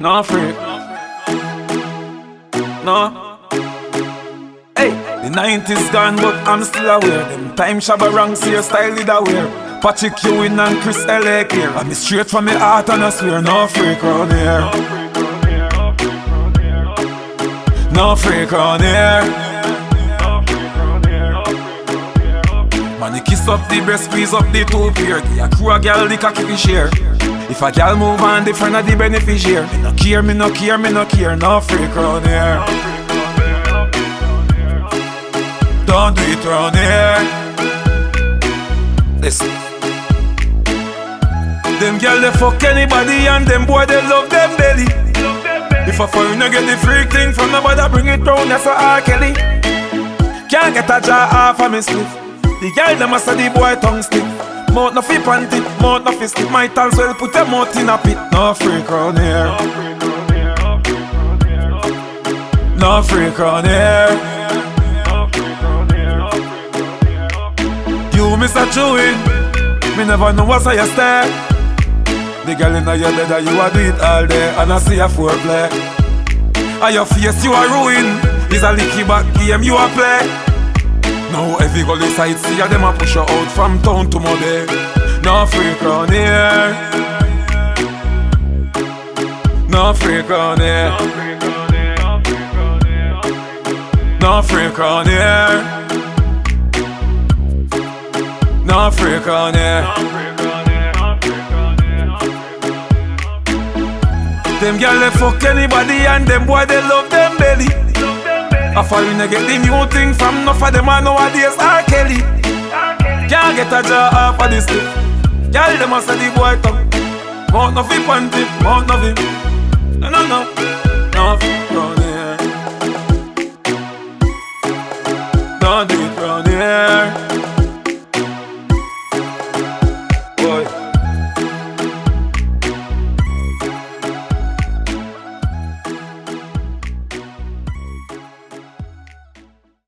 No freak. No. Hey, the 90s gone, but I'm still aware. Them time Shabba Rank, see your style did aware. Patrick Ewing and Chris L.A. here. I'm straight from the heart and I swear, no freak round here. No freak round here. Man, you kiss up the breast, squeeze up the two pair. The crew a girl, the cocky fi share. If a gal move on, the different of the beneficiary. No care, me no care, me no care. No freak round here. Don't do it round here. Listen. Them girl they fuck anybody and them boy they love them belly. If a foreigner get the freak thing from nobody bring it round, that's a R. Kelly. Can't get a jaw off of me spliff. The girl them say the boy tongue stiff. Mouth no fi panty, mouth no fi slip. Might as well put your mouth in a pit. No freak round here. No freak round here. You Mr. Chewy, me never know what's how you stare. The girl inna your bed you a do it all day, and I see a foreplay. And your face you a ruin, is a licky back game you a play. Now every girl inside see them a push her out from town to Mobile. No freak round here. No freak round here. No freak round here. No freak round here. Them girl they fuck anybody and them boy they love them belly. I foreigner get the new thing from enough of them and nowadays R. Kelly. Can't get a jaw off of this stick. Girl them a say the boy tongue. Mouth no fi panty, mouth no fi. No no no.